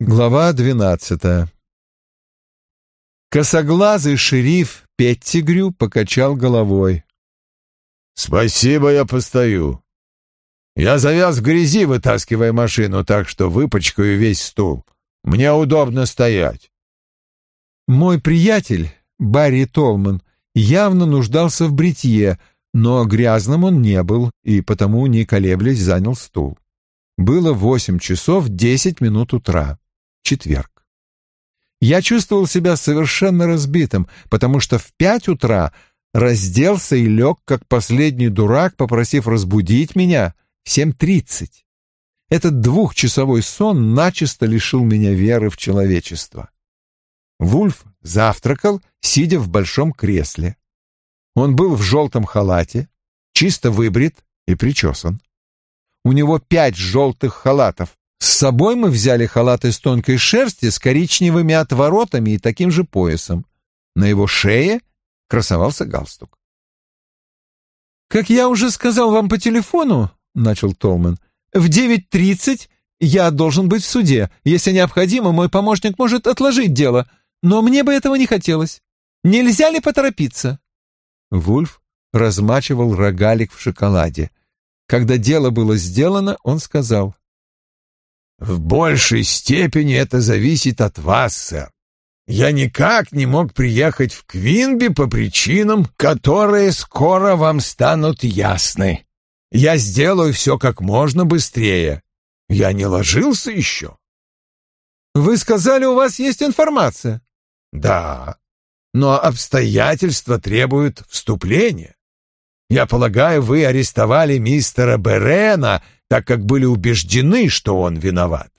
Глава двенадцатая Косоглазый шериф Петтигрю покачал головой. «Спасибо, я постою. Я завяз в грязи, вытаскивая машину, так что выпачкаю весь стул. Мне удобно стоять». Мой приятель, Барри Толман, явно нуждался в бритье, но грязным он не был и потому, не колеблясь, занял стул. Было восемь часов десять минут утра. Четверг. Я чувствовал себя совершенно разбитым, потому что в пять утра разделся и лег, как последний дурак, попросив разбудить меня в семь тридцать. Этот двухчасовой сон начисто лишил меня веры в человечество. Вульф завтракал, сидя в большом кресле. Он был в желтом халате, чисто выбрит и причесан. У него пять желтых халатов. С собой мы взяли халат из тонкой шерсти с коричневыми отворотами и таким же поясом. На его шее красовался галстук. «Как я уже сказал вам по телефону, — начал Толман, — в девять тридцать я должен быть в суде. Если необходимо, мой помощник может отложить дело, но мне бы этого не хотелось. Нельзя ли поторопиться?» Вульф размачивал рогалик в шоколаде. Когда дело было сделано, он сказал. «В большей степени это зависит от вас, сэр. Я никак не мог приехать в Квинби по причинам, которые скоро вам станут ясны. Я сделаю все как можно быстрее. Я не ложился еще». «Вы сказали, у вас есть информация?» «Да, но обстоятельства требуют вступления. Я полагаю, вы арестовали мистера Берена, так как были убеждены, что он виноват.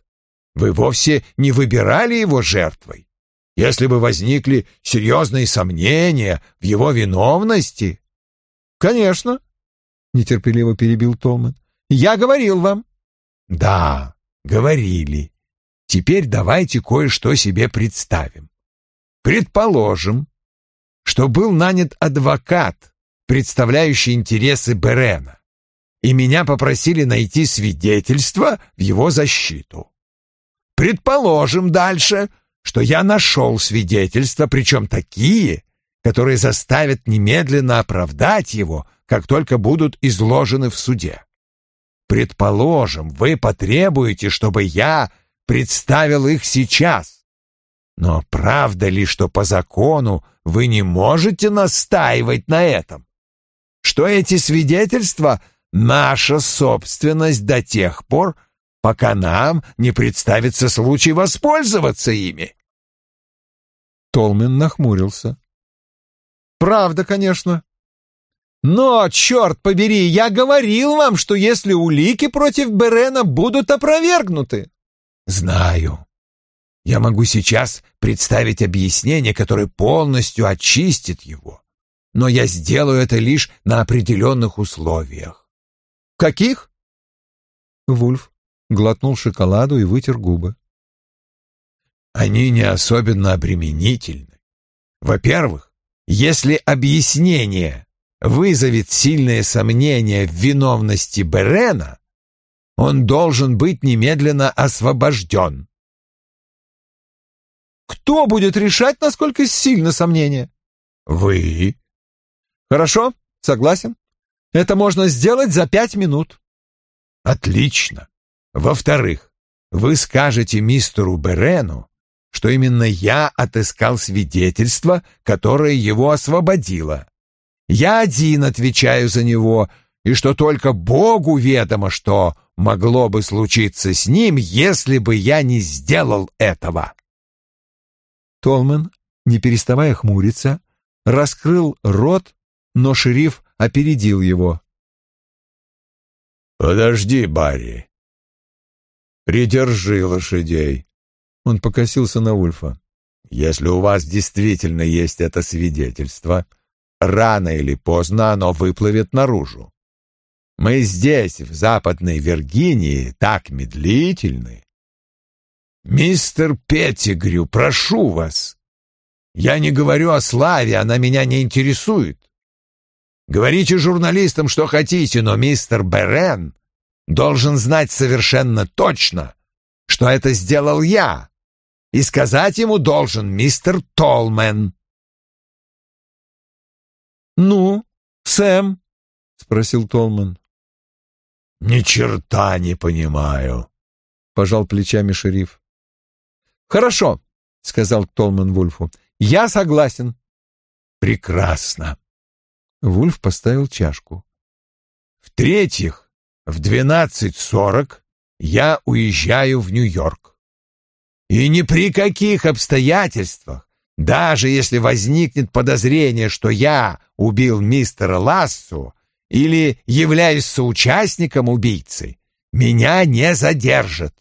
Вы вовсе не выбирали его жертвой. Если бы возникли серьезные сомнения в его виновности... — Конечно, — нетерпеливо перебил Толман. — Я говорил вам. — Да, говорили. Теперь давайте кое-что себе представим. Предположим, что был нанят адвокат, представляющий интересы Берена, и меня попросили найти свидетельство в его защиту. Предположим дальше, что я нашел свидетельства, причем такие, которые заставят немедленно оправдать его, как только будут изложены в суде. Предположим, вы потребуете, чтобы я представил их сейчас. Но правда ли, что по закону вы не можете настаивать на этом? что эти свидетельства — наша собственность до тех пор, пока нам не представится случай воспользоваться ими. Толмен нахмурился. «Правда, конечно. Но, черт побери, я говорил вам, что если улики против Берена будут опровергнуты...» «Знаю. Я могу сейчас представить объяснение, которое полностью очистит его но я сделаю это лишь на определенных условиях. Каких? Вульф глотнул шоколаду и вытер губы. Они не особенно обременительны. Во-первых, если объяснение вызовет сильное сомнение в виновности Берена, он должен быть немедленно освобожден. Кто будет решать, насколько сильно сомнение? Вы. Хорошо, согласен. Это можно сделать за пять минут. Отлично. Во-вторых, вы скажете мистеру Берену, что именно я отыскал свидетельство, которое его освободило. Я один отвечаю за него, и что только Богу ведомо, что могло бы случиться с ним, если бы я не сделал этого. Толмен, не переставая хмуриться, раскрыл рот но шериф опередил его. «Подожди, Барри. Придержи лошадей». Он покосился на Ульфа. «Если у вас действительно есть это свидетельство, рано или поздно оно выплывет наружу. Мы здесь, в Западной Виргинии, так медлительны. Мистер Петтигрю, прошу вас. Я не говорю о славе, она меня не интересует. Говорите журналистам, что хотите, но мистер Берен должен знать совершенно точно, что это сделал я, и сказать ему должен мистер Толмен. «Ну, Сэм?» — спросил Толман. «Ни черта не понимаю», — пожал плечами шериф. «Хорошо», — сказал Толман Вульфу. «Я согласен». «Прекрасно». Вульф поставил чашку. «В-третьих, в двенадцать сорок я уезжаю в Нью-Йорк. И ни при каких обстоятельствах, даже если возникнет подозрение, что я убил мистера Лассу или являюсь соучастником убийцы, меня не задержат.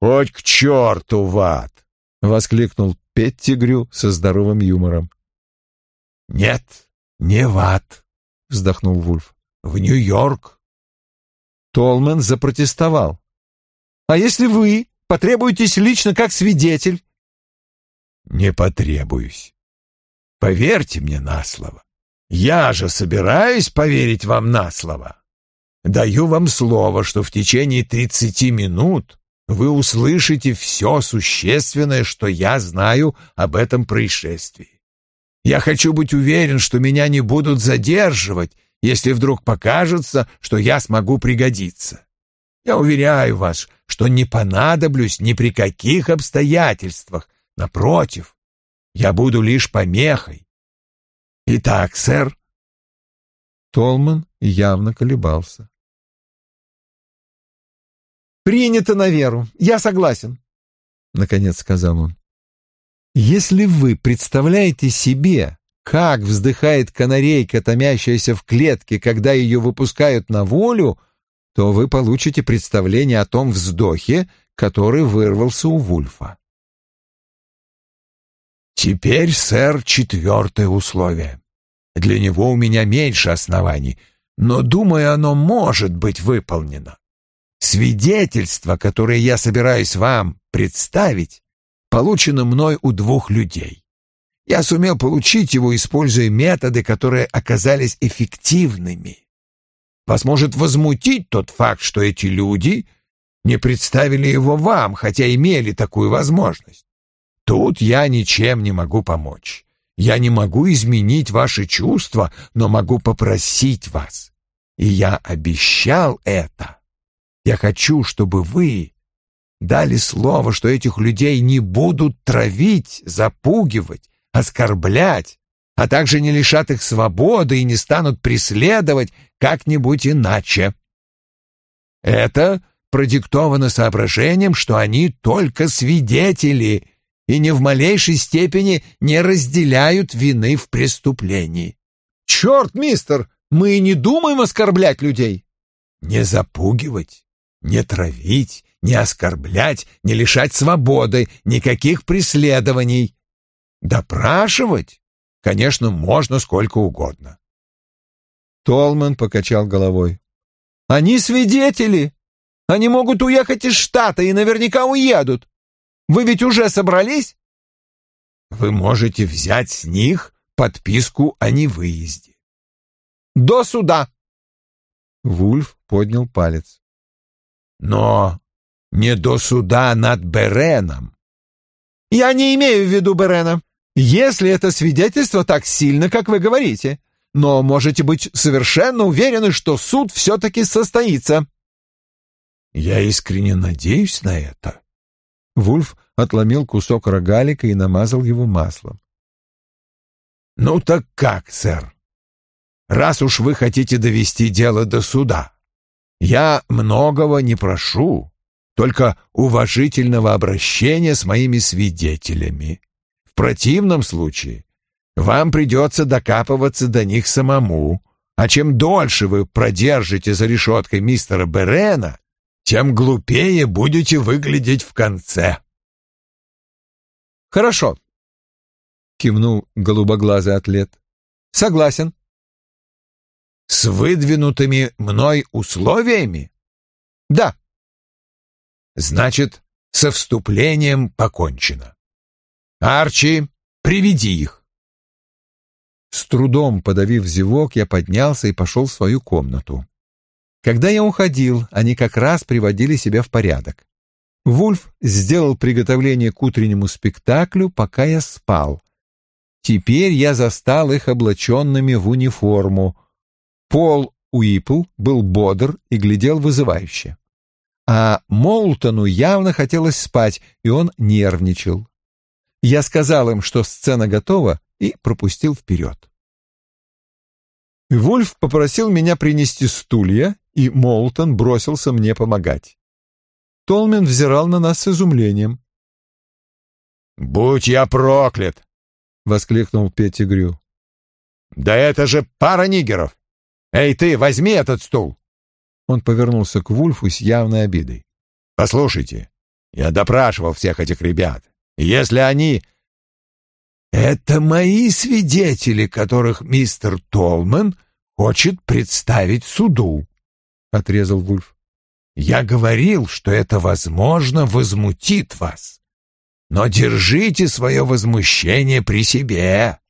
«Хоть к черту в ад!» — воскликнул Петтигрю со здоровым юмором. «Нет, не в ад», — вздохнул Вульф. «В Нью-Йорк». Толмен запротестовал. «А если вы потребуетесь лично как свидетель?» «Не потребуюсь. Поверьте мне на слово. Я же собираюсь поверить вам на слово. Даю вам слово, что в течение тридцати минут вы услышите все существенное, что я знаю об этом происшествии. Я хочу быть уверен, что меня не будут задерживать, если вдруг покажется, что я смогу пригодиться. Я уверяю вас, что не понадоблюсь ни при каких обстоятельствах. Напротив, я буду лишь помехой. Итак, сэр. Толман явно колебался. «Принято на веру. Я согласен», — наконец сказал он. «Если вы представляете себе, как вздыхает канарейка, томящаяся в клетке, когда ее выпускают на волю, то вы получите представление о том вздохе, который вырвался у Вульфа. Теперь, сэр, четвертое условие. Для него у меня меньше оснований, но, думаю, оно может быть выполнено. Свидетельство, которое я собираюсь вам представить, получено мной у двух людей. Я сумел получить его, используя методы, которые оказались эффективными. Вас может возмутить тот факт, что эти люди не представили его вам, хотя имели такую возможность. Тут я ничем не могу помочь. Я не могу изменить ваши чувства, но могу попросить вас. И я обещал это. Я хочу, чтобы вы дали слово, что этих людей не будут травить, запугивать, оскорблять, а также не лишат их свободы и не станут преследовать как-нибудь иначе. Это продиктовано соображением, что они только свидетели и ни в малейшей степени не разделяют вины в преступлении. «Черт, мистер, мы не думаем оскорблять людей!» «Не запугивать, не травить, не оскорблять, не лишать свободы, никаких преследований. Допрашивать, конечно, можно сколько угодно. Толман покачал головой. «Они свидетели. Они могут уехать из штата и наверняка уедут. Вы ведь уже собрались?» «Вы можете взять с них подписку о невыезде». «До суда!» Вульф поднял палец но не до суда над Береном. Я не имею в виду Берена, если это свидетельство так сильно, как вы говорите. Но можете быть совершенно уверены, что суд все-таки состоится. Я искренне надеюсь на это. Вульф отломил кусок рогалика и намазал его маслом. Ну так как, сэр? Раз уж вы хотите довести дело до суда, я многого не прошу, только уважительного обращения с моими свидетелями. В противном случае вам придется докапываться до них самому, а чем дольше вы продержите за решеткой мистера Берена, тем глупее будете выглядеть в конце. «Хорошо», — кивнул голубоглазый атлет. «Согласен с выдвинутыми мной условиями? Да. Значит, со вступлением покончено. Арчи, приведи их. С трудом подавив зевок, я поднялся и пошел в свою комнату. Когда я уходил, они как раз приводили себя в порядок. Вульф сделал приготовление к утреннему спектаклю, пока я спал. Теперь я застал их облаченными в униформу. Пол Уипл был бодр и глядел вызывающе. А Молтону явно хотелось спать, и он нервничал. Я сказал им, что сцена готова, и пропустил вперед. Вульф попросил меня принести стулья, и Молтон бросился мне помогать. Толмен взирал на нас с изумлением. «Будь я проклят!» — воскликнул Петтигрю. «Да это же пара нигеров! Эй ты, возьми этот стул!» Он повернулся к Вульфу с явной обидой. «Послушайте, я допрашивал всех этих ребят. Если они...» «Это мои свидетели, которых мистер Толман хочет представить суду», — отрезал Вульф. «Я говорил, что это, возможно, возмутит вас. Но держите свое возмущение при себе».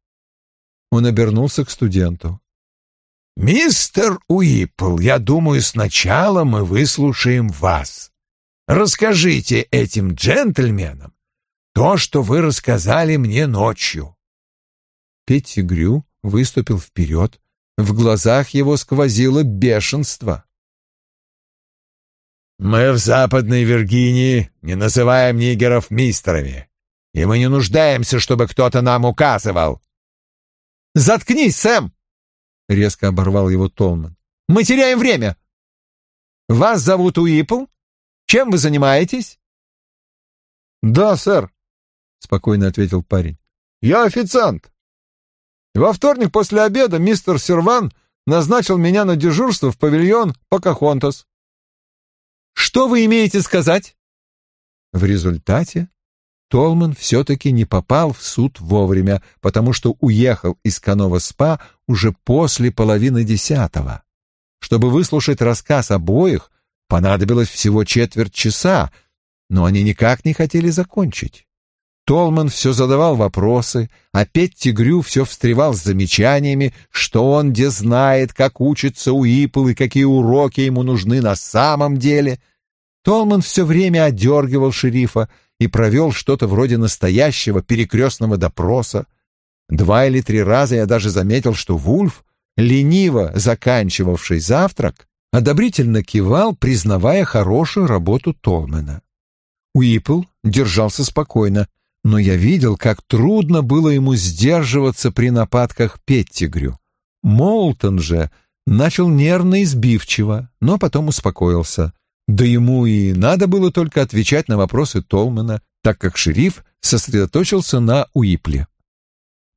Он обернулся к студенту. «Мистер Уиппл, я думаю, сначала мы выслушаем вас. Расскажите этим джентльменам то, что вы рассказали мне ночью». Петтигрю выступил вперед. В глазах его сквозило бешенство. «Мы в Западной Виргинии не называем нигеров мистерами, и мы не нуждаемся, чтобы кто-то нам указывал». «Заткнись, Сэм!» — резко оборвал его Толман. «Мы теряем время! Вас зовут Уипл? Чем вы занимаетесь?» «Да, сэр», — спокойно ответил парень. «Я официант. Во вторник после обеда мистер Серван назначил меня на дежурство в павильон Покахонтас». «Что вы имеете сказать?» В результате Толман все-таки не попал в суд вовремя, потому что уехал из Канова-СПА уже после половины десятого. Чтобы выслушать рассказ обоих, понадобилось всего четверть часа, но они никак не хотели закончить. Толман все задавал вопросы, а Петти Грю все встревал с замечаниями, что он где знает, как учится Уипл и какие уроки ему нужны на самом деле. Толман все время одергивал шерифа, и провел что-то вроде настоящего перекрестного допроса. Два или три раза я даже заметил, что Вульф, лениво заканчивавший завтрак, одобрительно кивал, признавая хорошую работу Толмена. Уипл держался спокойно, но я видел, как трудно было ему сдерживаться при нападках Петтигрю. Молтон же начал нервно и сбивчиво, но потом успокоился. Да ему и надо было только отвечать на вопросы Толмана, так как шериф сосредоточился на Уипле.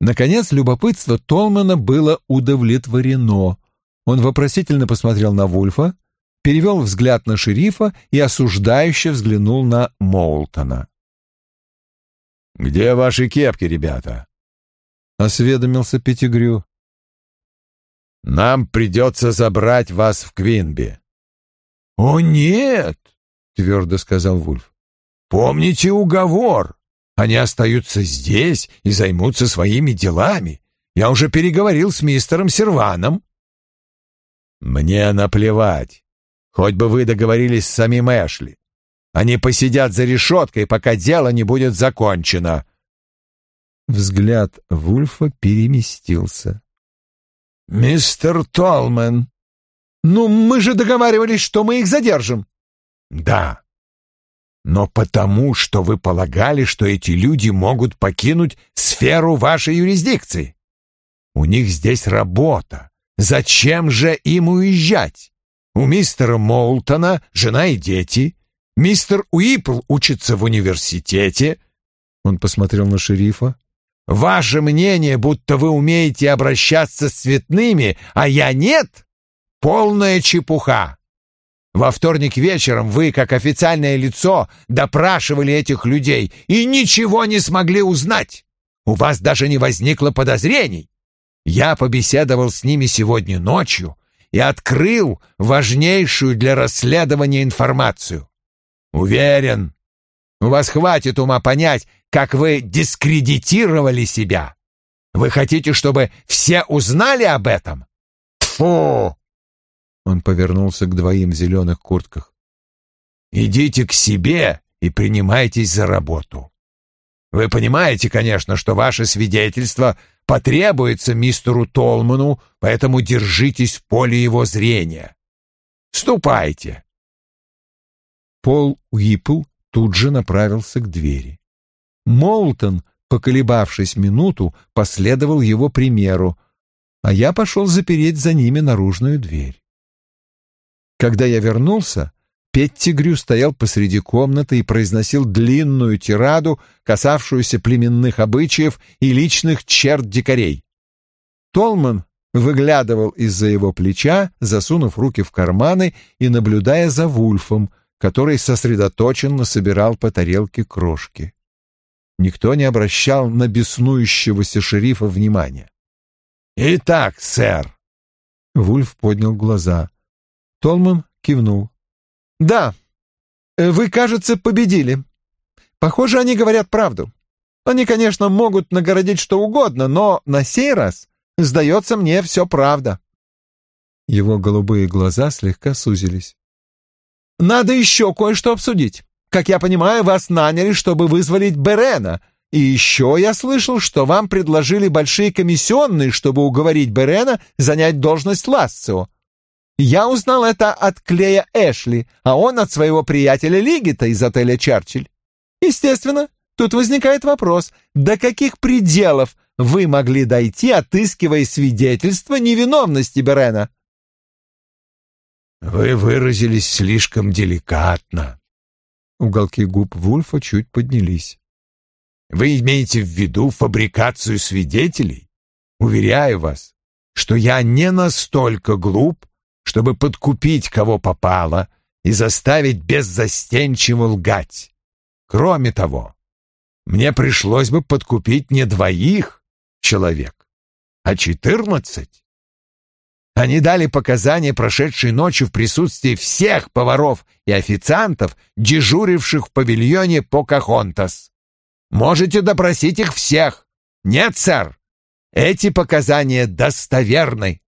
Наконец, любопытство Толмана было удовлетворено. Он вопросительно посмотрел на Вульфа, перевел взгляд на шерифа и осуждающе взглянул на Моултона. «Где ваши кепки, ребята?» — осведомился Пятигрю. «Нам придется забрать вас в Квинби. «О, нет!» — твердо сказал Вульф. «Помните уговор. Они остаются здесь и займутся своими делами. Я уже переговорил с мистером Серваном». «Мне наплевать. Хоть бы вы договорились с самим Эшли. Они посидят за решеткой, пока дело не будет закончено». Взгляд Вульфа переместился. «Мистер Толмен», «Ну, мы же договаривались, что мы их задержим». «Да, но потому, что вы полагали, что эти люди могут покинуть сферу вашей юрисдикции. У них здесь работа. Зачем же им уезжать? У мистера Моултона жена и дети. Мистер Уипл учится в университете». Он посмотрел на шерифа. «Ваше мнение, будто вы умеете обращаться с цветными, а я нет, Полная чепуха. Во вторник вечером вы, как официальное лицо, допрашивали этих людей и ничего не смогли узнать. У вас даже не возникло подозрений. Я побеседовал с ними сегодня ночью и открыл важнейшую для расследования информацию. Уверен, у вас хватит ума понять, как вы дискредитировали себя. Вы хотите, чтобы все узнали об этом? Тфу! Он повернулся к двоим в зеленых куртках. «Идите к себе и принимайтесь за работу. Вы понимаете, конечно, что ваше свидетельство потребуется мистеру Толману, поэтому держитесь в поле его зрения. Ступайте. Пол Уипл тут же направился к двери. Молтон, поколебавшись минуту, последовал его примеру, а я пошел запереть за ними наружную дверь. Когда я вернулся, Петтигрю стоял посреди комнаты и произносил длинную тираду, касавшуюся племенных обычаев и личных черт дикарей. Толман выглядывал из-за его плеча, засунув руки в карманы и наблюдая за Вульфом, который сосредоточенно собирал по тарелке крошки. Никто не обращал на беснующегося шерифа внимания. «Итак, сэр!» Вульф поднял глаза. Толман кивнул. «Да, вы, кажется, победили. Похоже, они говорят правду. Они, конечно, могут нагородить что угодно, но на сей раз, сдается мне, все правда». Его голубые глаза слегка сузились. «Надо еще кое-что обсудить. Как я понимаю, вас наняли, чтобы вызволить Берена, и еще я слышал, что вам предложили большие комиссионные, чтобы уговорить Берена занять должность Ласцио. Я узнал это от Клея Эшли, а он от своего приятеля Лигита из отеля Чарчилль. Естественно, тут возникает вопрос, до каких пределов вы могли дойти, отыскивая свидетельство невиновности Берена? Вы выразились слишком деликатно. Уголки губ Вульфа чуть поднялись. Вы имеете в виду фабрикацию свидетелей? Уверяю вас, что я не настолько глуп, чтобы подкупить кого попало и заставить беззастенчиво лгать. Кроме того, мне пришлось бы подкупить не двоих человек, а четырнадцать. Они дали показания прошедшей ночью в присутствии всех поваров и официантов, дежуривших в павильоне Покахонтас. Можете допросить их всех. Нет, сэр, эти показания достоверны.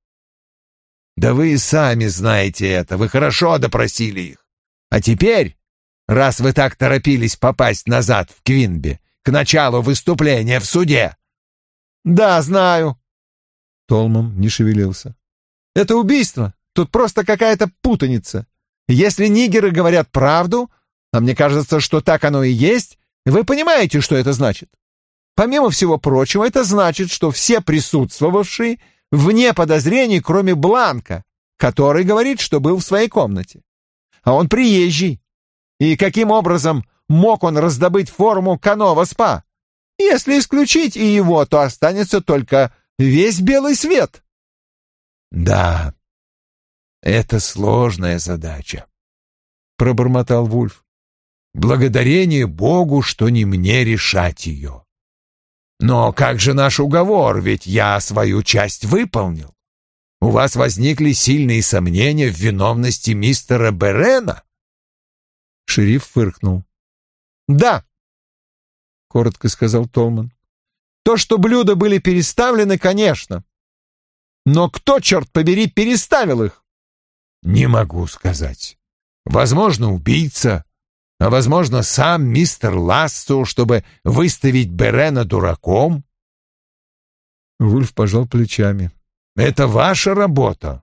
Да вы и сами знаете это, вы хорошо допросили их. А теперь, раз вы так торопились попасть назад в Квинби, к началу выступления в суде... Да, знаю. Толман не шевелился. Это убийство. Тут просто какая-то путаница. Если нигеры говорят правду, а мне кажется, что так оно и есть, вы понимаете, что это значит? Помимо всего прочего, это значит, что все присутствовавшие вне подозрений, кроме Бланка, который говорит, что был в своей комнате. А он приезжий. И каким образом мог он раздобыть форму Канова-СПА? Если исключить и его, то останется только весь белый свет. Да, это сложная задача, пробормотал Вульф. Благодарение Богу, что не мне решать ее. Но как же наш уговор, ведь я свою часть выполнил. У вас возникли сильные сомнения в виновности мистера Берена? Шериф фыркнул. «Да», — коротко сказал Толман. «То, что блюда были переставлены, конечно. Но кто, черт побери, переставил их?» «Не могу сказать. Возможно, убийца, а, возможно, сам мистер Лассо, чтобы выставить Берена дураком? Вульф пожал плечами. Это ваша работа.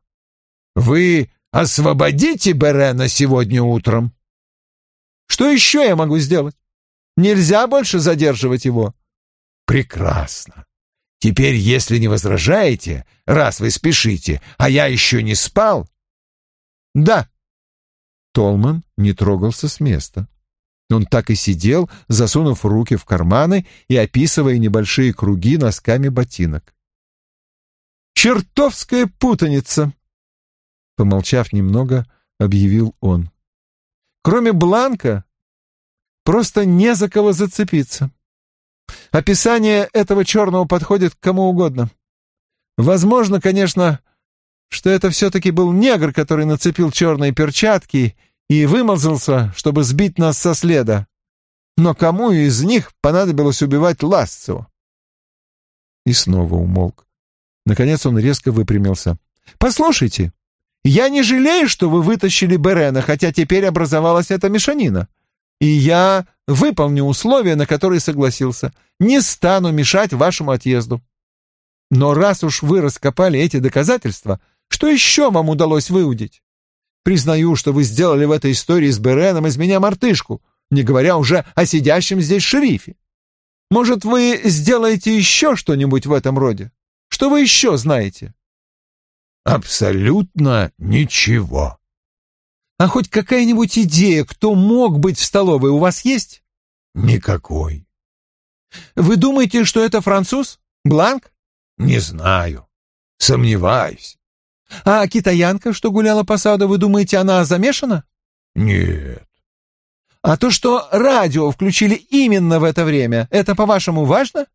Вы освободите Берена сегодня утром? Что еще я могу сделать? Нельзя больше задерживать его. Прекрасно. Теперь, если не возражаете, раз вы спешите, а я еще не спал... Да, Толман не трогался с места. Он так и сидел, засунув руки в карманы и описывая небольшие круги носками ботинок. «Чертовская путаница!» Помолчав немного, объявил он. «Кроме Бланка, просто не за кого зацепиться. Описание этого черного подходит к кому угодно. Возможно, конечно, что это все-таки был негр, который нацепил черные перчатки и вымазался, чтобы сбить нас со следа. Но кому из них понадобилось убивать Ласцева? И снова умолк. Наконец он резко выпрямился. «Послушайте, я не жалею, что вы вытащили Берена, хотя теперь образовалась эта мешанина. и я выполню условия, на которые согласился. Не стану мешать вашему отъезду. Но раз уж вы раскопали эти доказательства, что еще вам удалось выудить? Признаю, что вы сделали в этой истории с Береном из меня мартышку, не говоря уже о сидящем здесь шерифе. Может, вы сделаете еще что-нибудь в этом роде? Что вы еще знаете?» «Абсолютно ничего». «А хоть какая-нибудь идея, кто мог быть в столовой, у вас есть?» «Никакой». «Вы думаете, что это француз? Бланк?» «Не знаю. Сомневаюсь». «А китаянка, что гуляла по саду, вы думаете, она замешана?» «Нет». «А то, что радио включили именно в это время, это, по-вашему, важно?»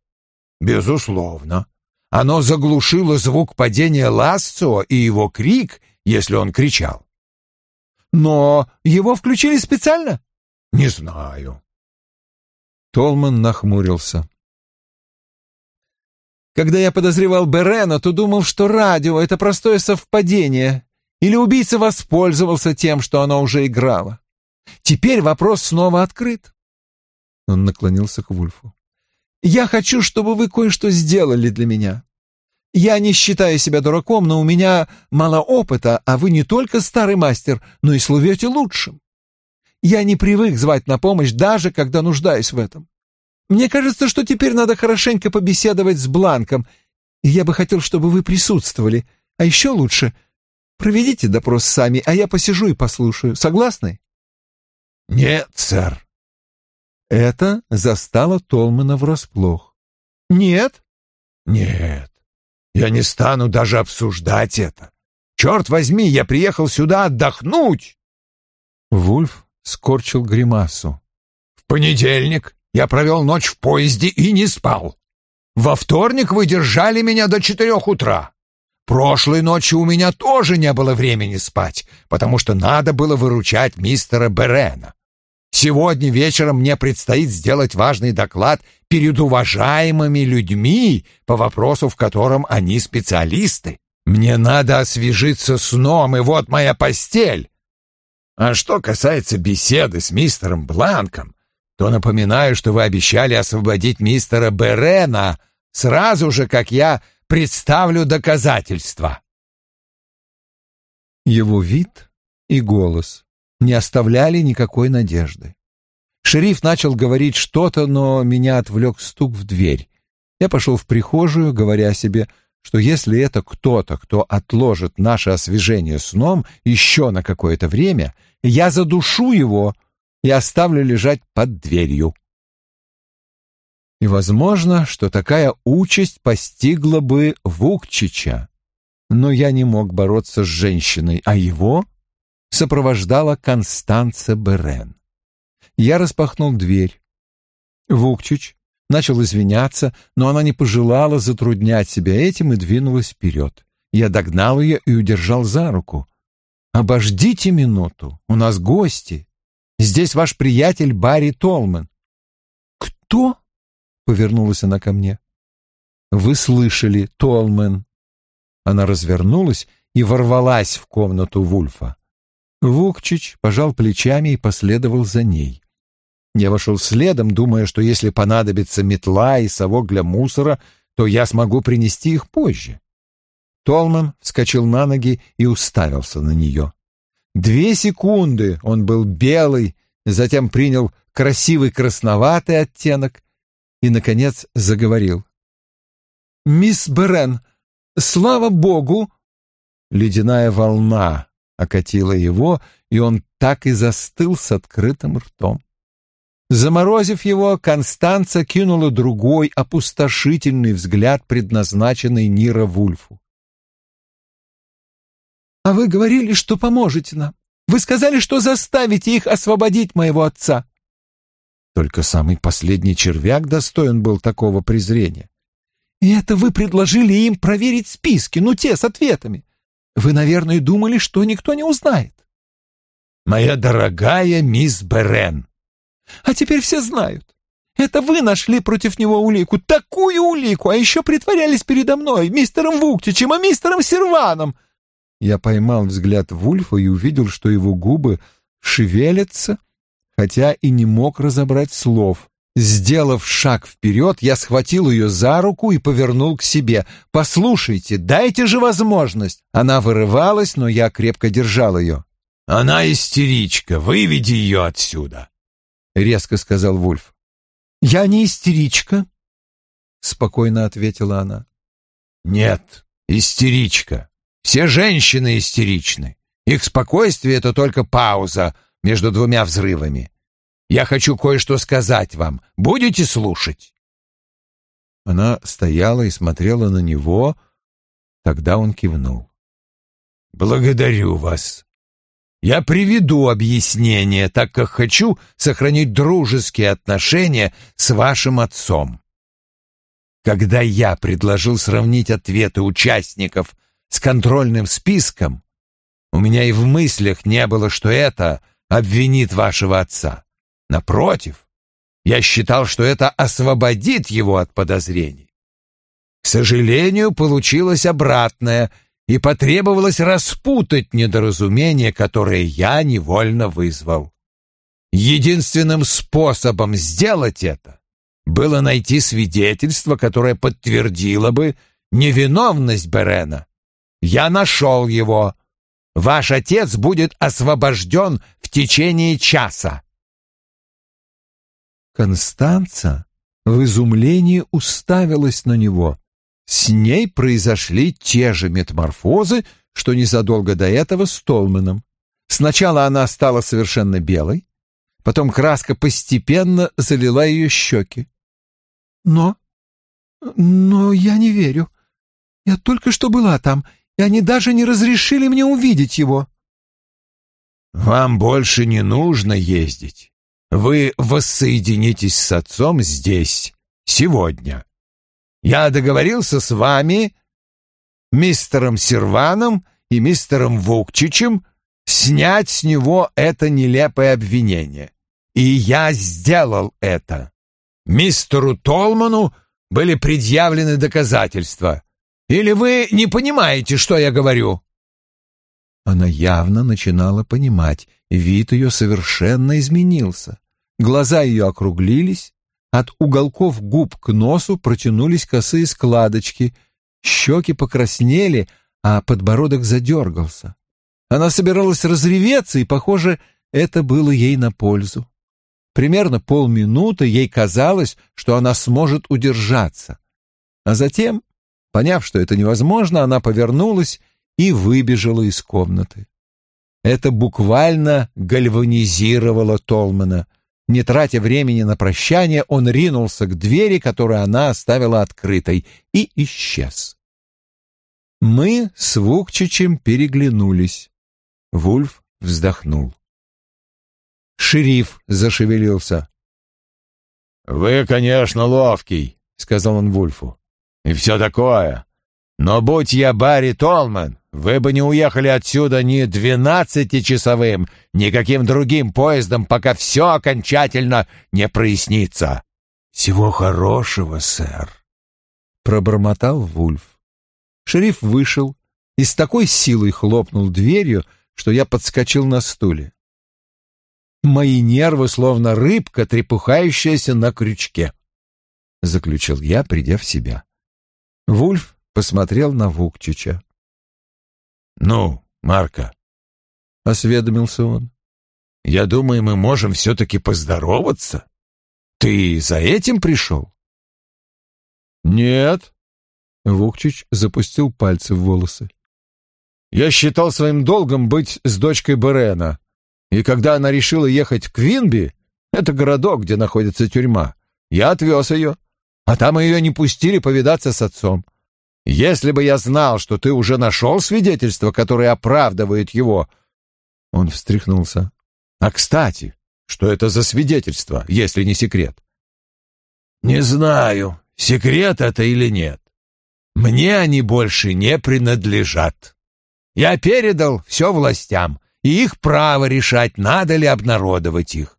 «Безусловно. Оно заглушило звук падения Ласцо и его крик, если он кричал». «Но его включили специально?» «Не знаю». Толман нахмурился. Когда я подозревал Берена, то думал, что радио — это простое совпадение, или убийца воспользовался тем, что оно уже играло. Теперь вопрос снова открыт. Он наклонился к Вульфу. «Я хочу, чтобы вы кое-что сделали для меня. Я не считаю себя дураком, но у меня мало опыта, а вы не только старый мастер, но и слывете лучшим. Я не привык звать на помощь, даже когда нуждаюсь в этом. Мне кажется, что теперь надо хорошенько побеседовать с Бланком, и я бы хотел, чтобы вы присутствовали. А еще лучше проведите допрос сами, а я посижу и послушаю. Согласны? Нет, сэр. Это застало Толмана врасплох. Нет? Нет. Я не стану даже обсуждать это. Черт возьми, я приехал сюда отдохнуть. Вульф скорчил гримасу. В понедельник я провел ночь в поезде и не спал. Во вторник вы держали меня до четырех утра. Прошлой ночью у меня тоже не было времени спать, потому что надо было выручать мистера Берена. Сегодня вечером мне предстоит сделать важный доклад перед уважаемыми людьми по вопросу, в котором они специалисты. Мне надо освежиться сном, и вот моя постель. А что касается беседы с мистером Бланком, то напоминаю, что вы обещали освободить мистера Берена сразу же, как я представлю доказательства. Его вид и голос не оставляли никакой надежды. Шериф начал говорить что-то, но меня отвлек стук в дверь. Я пошел в прихожую, говоря себе, что если это кто-то, кто отложит наше освежение сном еще на какое-то время, я задушу его — и оставлю лежать под дверью. И возможно, что такая участь постигла бы Вукчича. Но я не мог бороться с женщиной, а его сопровождала Констанца Берен. Я распахнул дверь. Вукчич начал извиняться, но она не пожелала затруднять себя этим и двинулась вперед. Я догнал ее и удержал за руку. «Обождите минуту, у нас гости». Здесь ваш приятель Барри Толман». «Кто?» — повернулась она ко мне. «Вы слышали, Толман». Она развернулась и ворвалась в комнату Вульфа. Вукчич пожал плечами и последовал за ней. Я вошел следом, думая, что если понадобится метла и совок для мусора, то я смогу принести их позже. Толман вскочил на ноги и уставился на нее. Две секунды он был белый, затем принял красивый красноватый оттенок и, наконец, заговорил. «Мисс Берен, слава богу!» Ледяная волна окатила его, и он так и застыл с открытым ртом. Заморозив его, Констанца кинула другой опустошительный взгляд, предназначенный Нира Вульфу. А вы говорили, что поможете нам. Вы сказали, что заставите их освободить моего отца. Только самый последний червяк достоин был такого презрения. И это вы предложили им проверить списки, ну те с ответами. Вы, наверное, думали, что никто не узнает. Моя дорогая мисс Берен. А теперь все знают. Это вы нашли против него улику, такую улику, а еще притворялись передо мной, мистером Вуктичем и мистером Серваном. Я поймал взгляд Вульфа и увидел, что его губы шевелятся, хотя и не мог разобрать слов. Сделав шаг вперед, я схватил ее за руку и повернул к себе. «Послушайте, дайте же возможность!» Она вырывалась, но я крепко держал ее. «Она истеричка, выведи ее отсюда!» — резко сказал Вульф. «Я не истеричка», — спокойно ответила она. «Нет, истеричка. Все женщины истеричны. Их спокойствие — это только пауза между двумя взрывами. Я хочу кое-что сказать вам. Будете слушать?» Она стояла и смотрела на него. Тогда он кивнул. «Благодарю вас. Я приведу объяснение, так как хочу сохранить дружеские отношения с вашим отцом. Когда я предложил сравнить ответы участников с контрольным списком, у меня и в мыслях не было, что это обвинит вашего отца. Напротив, я считал, что это освободит его от подозрений. К сожалению, получилось обратное, и потребовалось распутать недоразумение, которое я невольно вызвал. Единственным способом сделать это было найти свидетельство, которое подтвердило бы невиновность Берена. Я нашел его. Ваш отец будет освобожден в течение часа. Констанца в изумлении уставилась на него. С ней произошли те же метаморфозы, что незадолго до этого с Толманом. Сначала она стала совершенно белой, потом краска постепенно залила ее щеки. «Но... но я не верю. Я только что была там, и они даже не разрешили мне увидеть его». «Вам больше не нужно ездить. Вы воссоединитесь с отцом здесь, сегодня. Я договорился с вами, мистером Серваном и мистером Вукчичем, снять с него это нелепое обвинение. И я сделал это. Мистеру Толману были предъявлены доказательства. Или вы не понимаете, что я говорю?» Она явно начинала понимать, вид ее совершенно изменился. Глаза ее округлились, от уголков губ к носу протянулись косые складочки, щеки покраснели, а подбородок задергался. Она собиралась разреветься, и, похоже, это было ей на пользу. Примерно полминуты ей казалось, что она сможет удержаться. А затем, поняв, что это невозможно, она повернулась и выбежала из комнаты. Это буквально гальванизировало Толмана. Не тратя времени на прощание, он ринулся к двери, которую она оставила открытой, и исчез. Мы с Вукчичем переглянулись. Вульф вздохнул. Шериф зашевелился. «Вы, конечно, ловкий», — сказал он Вульфу. «И все такое. Но будь я Барри Толман, вы бы не уехали отсюда ни двенадцатичасовым, ни каким другим поездом, пока все окончательно не прояснится». «Всего хорошего, сэр», — пробормотал Вульф. Шериф вышел и с такой силой хлопнул дверью, что я подскочил на стуле. Мои нервы словно рыбка, трепухающаяся на крючке, — заключил я, придя в себя. Вульф посмотрел на Вукчича. «Ну, Марка», — осведомился он. «Я думаю, мы можем все-таки поздороваться. Ты за этим пришел?» «Нет», — Вукчич запустил пальцы в волосы. «Я считал своим долгом быть с дочкой Берена, и когда она решила ехать в Квинби, это городок, где находится тюрьма, я отвез ее, а там ее не пустили повидаться с отцом. Если бы я знал, что ты уже нашел свидетельство, которое оправдывает его...» Он встряхнулся. «А, кстати, что это за свидетельство, если не секрет?» «Не знаю, секрет это или нет. Мне они больше не принадлежат. Я передал все властям, и их право решать, надо ли обнародовать их.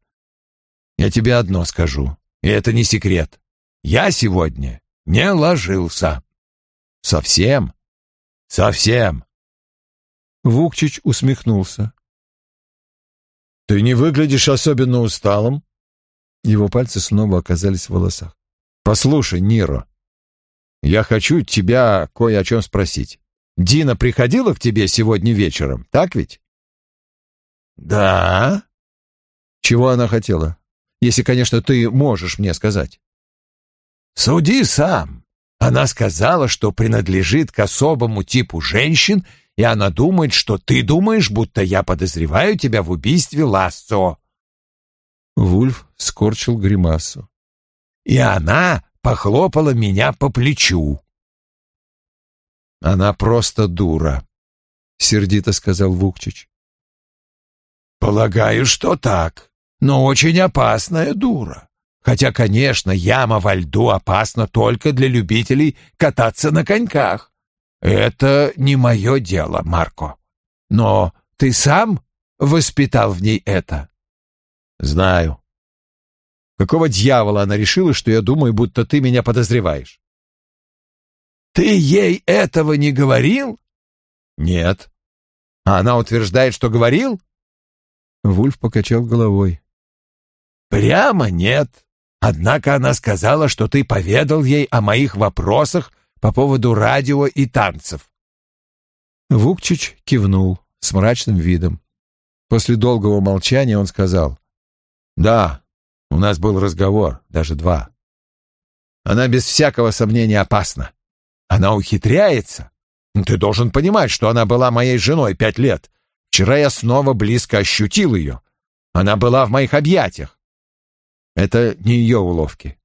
Я тебе одно скажу, и это не секрет. Я сегодня не ложился». Совсем? Совсем. Вукчич усмехнулся. Ты не выглядишь особенно усталым. Его пальцы снова оказались в волосах. Послушай, Ниро, я хочу тебя кое о чем спросить. Дина приходила к тебе сегодня вечером, так ведь? Да. Чего она хотела? Если, конечно, ты можешь мне сказать. Суди сам. Она сказала, что принадлежит к особому типу женщин, и она думает, что ты думаешь, будто я подозреваю тебя в убийстве Лассо. Вульф скорчил гримасу. И она похлопала меня по плечу. Она просто дура, сердито сказал Вукчич. Полагаю, что так, но очень опасная дура. Хотя, конечно, яма во льду опасна только для любителей кататься на коньках. Это не мое дело, Марко. Но ты сам воспитал в ней это? Знаю. Какого дьявола она решила, что я думаю, будто ты меня подозреваешь? Ты ей этого не говорил? Нет. А она утверждает, что говорил? Вульф покачал головой. Прямо нет. Однако она сказала, что ты поведал ей о моих вопросах по поводу радио и танцев. Вукчич кивнул с мрачным видом. После долгого молчания он сказал. «Да, у нас был разговор, даже два. Она без всякого сомнения опасна. Она ухитряется. Ты должен понимать, что она была моей женой пять лет. Вчера я снова близко ощутил ее. Она была в моих объятиях. Это не ее уловки.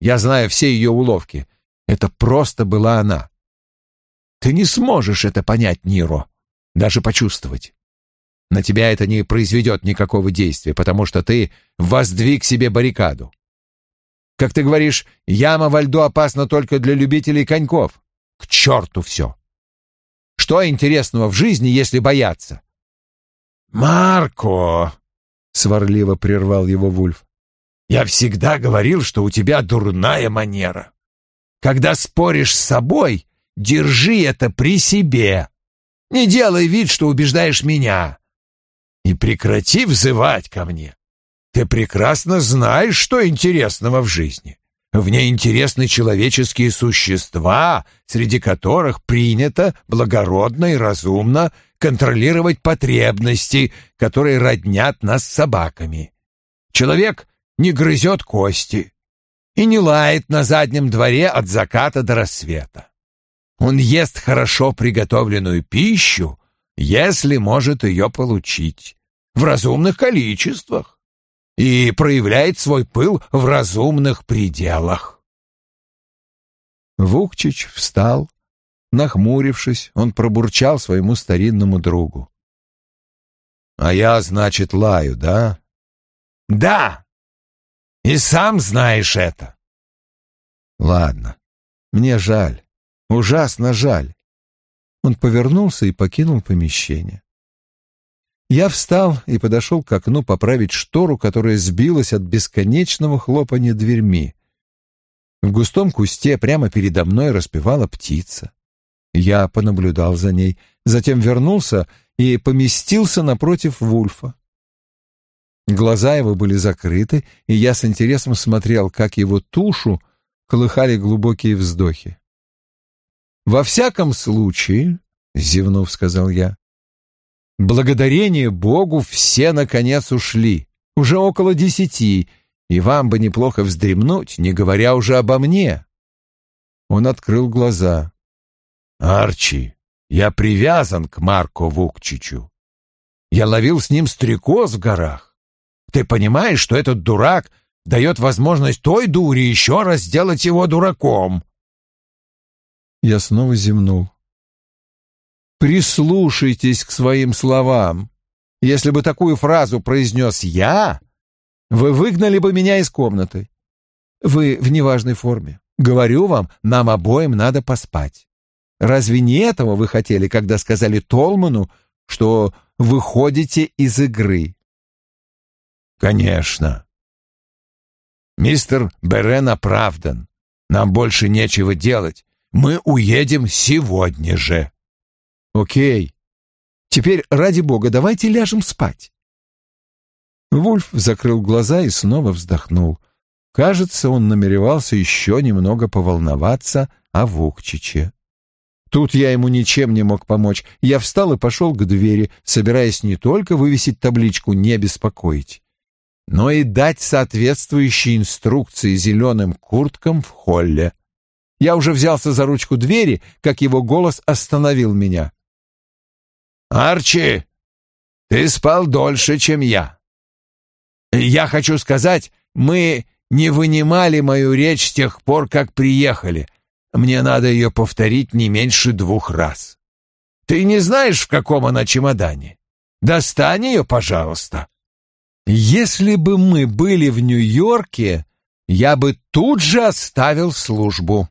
Я знаю все ее уловки. Это просто была она. Ты не сможешь это понять, Ниро, даже почувствовать. На тебя это не произведет никакого действия, потому что ты воздвиг себе баррикаду. Как ты говоришь, яма во льду опасна только для любителей коньков. К черту все. Что интересного в жизни, если бояться? «Марко!» — сварливо прервал его Вульф. Я всегда говорил, что у тебя дурная манера. Когда споришь с собой, держи это при себе. Не делай вид, что убеждаешь меня. И прекрати взывать ко мне. Ты прекрасно знаешь, что интересного в жизни. В ней интересны человеческие существа, среди которых принято благородно и разумно контролировать потребности, которые роднят нас с собаками. Человек не грызет кости и не лает на заднем дворе от заката до рассвета. Он ест хорошо приготовленную пищу, если может ее получить, в разумных количествах, и проявляет свой пыл в разумных пределах. Вукчич встал. Нахмурившись, он пробурчал своему старинному другу. «А я, значит, лаю, да?» «Да!» И сам знаешь это. Ладно, мне жаль, ужасно жаль. Он повернулся и покинул помещение. Я встал и подошел к окну поправить штору, которая сбилась от бесконечного хлопания дверьми. В густом кусте прямо передо мной распевала птица. Я понаблюдал за ней, затем вернулся и поместился напротив Вульфа. Глаза его были закрыты, и я с интересом смотрел, как его тушу колыхали глубокие вздохи. «Во всяком случае», — зевнув, сказал я, — «благодарение Богу все, наконец, ушли, уже около десяти, и вам бы неплохо вздремнуть, не говоря уже обо мне». Он открыл глаза. «Арчи, я привязан к Марко Вукчичу. Я ловил с ним стрекоз в горах. Ты понимаешь, что этот дурак дает возможность той дуре еще раз сделать его дураком?» Я снова зевнул. «Прислушайтесь к своим словам. Если бы такую фразу произнес я, вы выгнали бы меня из комнаты. Вы в неважной форме. Говорю вам, нам обоим надо поспать. Разве не этого вы хотели, когда сказали Толману, что выходите из игры?» Конечно. Мистер Берен оправдан. Нам больше нечего делать. Мы уедем сегодня же. Окей. Теперь, ради бога, давайте ляжем спать. Вульф закрыл глаза и снова вздохнул. Кажется, он намеревался еще немного поволноваться о Вукчиче. Тут я ему ничем не мог помочь. Я встал и пошел к двери, собираясь не только вывесить табличку «Не беспокоить», но и дать соответствующие инструкции зеленым курткам в холле. Я уже взялся за ручку двери, как его голос остановил меня. «Арчи, ты спал дольше, чем я. Я хочу сказать, мы не вынимали мою речь с тех пор, как приехали. Мне надо ее повторить не меньше двух раз. Ты не знаешь, в каком она чемодане? Достань ее, пожалуйста. Если бы мы были в Нью-Йорке, я бы тут же оставил службу.